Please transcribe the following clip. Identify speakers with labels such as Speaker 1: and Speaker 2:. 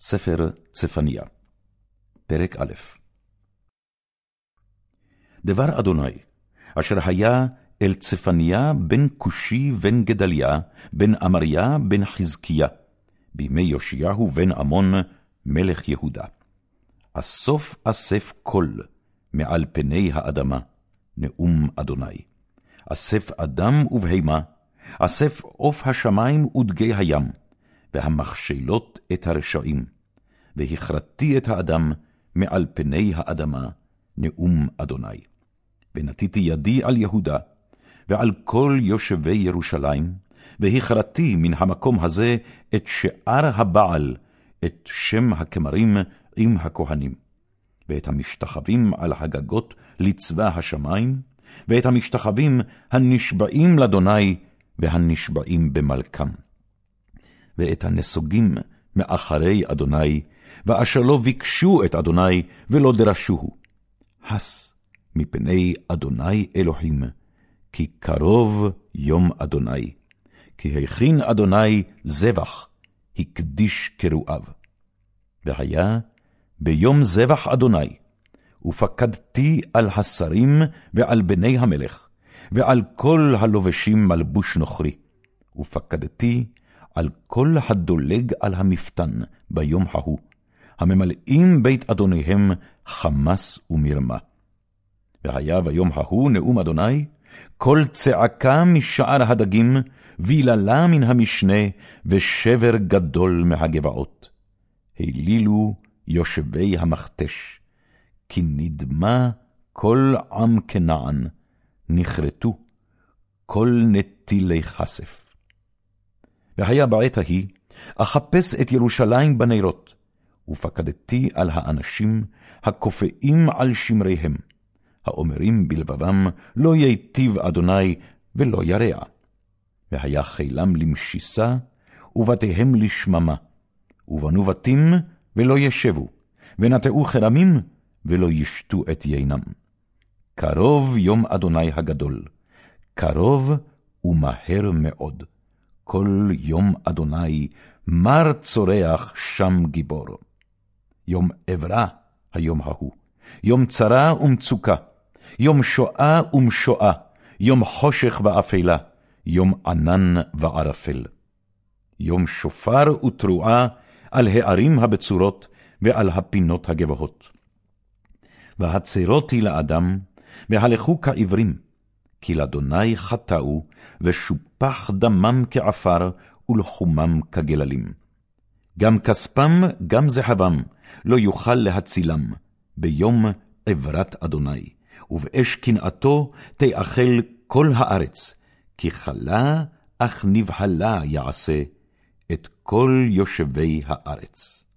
Speaker 1: ספר צפניה, פרק א' דבר אדוני, אשר היה אל צפניה בן כושי בן גדליה, בן אמריה בן חזקיה, בימי יאשיהו בן עמון, מלך יהודה. אסוף אסף קול מעל פני האדמה, נאום אדוני. אסף אדם ובהמה, אסף עוף השמים ודגי הים, והמכשלות את הרשעים. והכרתי את האדם מעל פני האדמה, נאום אדוני. ונתתי ידי על יהודה, ועל כל יושבי ירושלים, והכרתי מן המקום הזה את שאר הבעל, את שם הכמרים עם הכהנים, ואת המשתחווים על הגגות לצבא השמיים, ואת המשתחווים הנשבעים לאדוני והנשבעים במלכם. ואת הנסוגים מאחרי אדוני, ואשר לא ביקשו את אדוני ולא דרשוהו. הס מפני אדוני אלוהים, כי קרוב יום אדוני. כי הכין אדוני זבח, הקדיש קרואיו. והיה ביום זבח אדוני, ופקדתי על השרים ועל בני המלך, ועל כל הלובשים מלבוש נוכרי, ופקדתי על כל הדולג על המפתן ביום ההוא, הממלאים בית אדוניהם חמס ומרמה. והיה ביום ההוא נאום אדוני, כל צעקה משער הדגים, ויללה מן המשנה, ושבר גדול מהגבעות. העלילו יושבי המכתש, כי נדמה כל עם כנען, נכרתו כל נטילי כסף. והיה בעת ההיא, אחפש את ירושלים בנרות, ופקדתי על האנשים הכופאים על שמריהם, האומרים בלבבם, לא ייטיב אדוני ולא ירע. והיה חילם למשיסה, ובתיהם לשממה, ובנו בתים ולא ישבו, ונטעו חרמים ולא ישתו את יינם. קרוב יום אדוני הגדול, קרוב ומהר מאוד. כל יום אדוני, מר צורח שם גיבור. יום עברה היום ההוא, יום צרה ומצוקה, יום שואה ומשואה, יום חושך ואפלה, יום ענן וערפל. יום שופר ותרועה על הערים הבצורות ועל הפינות הגבוהות. והצרותי לאדם, והלכו כעברים, כי לאדוני חטאו, ושופח דמם כעפר, ולחומם כגללים. גם כספם, גם זהבם, לא יוכל להצילם, ביום עברת אדוני, ובאש קנאתו תאכל כל הארץ, כי חלה אך נבהלה יעשה את כל יושבי הארץ.